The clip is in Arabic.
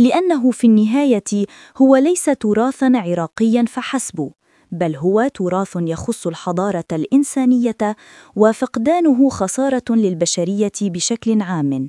لأنه في النهاية هو ليس تراثًا عراقيًا فحسب، بل هو تراث يخص الحضارة الإنسانية وفقدانه خسارة للبشرية بشكل عام.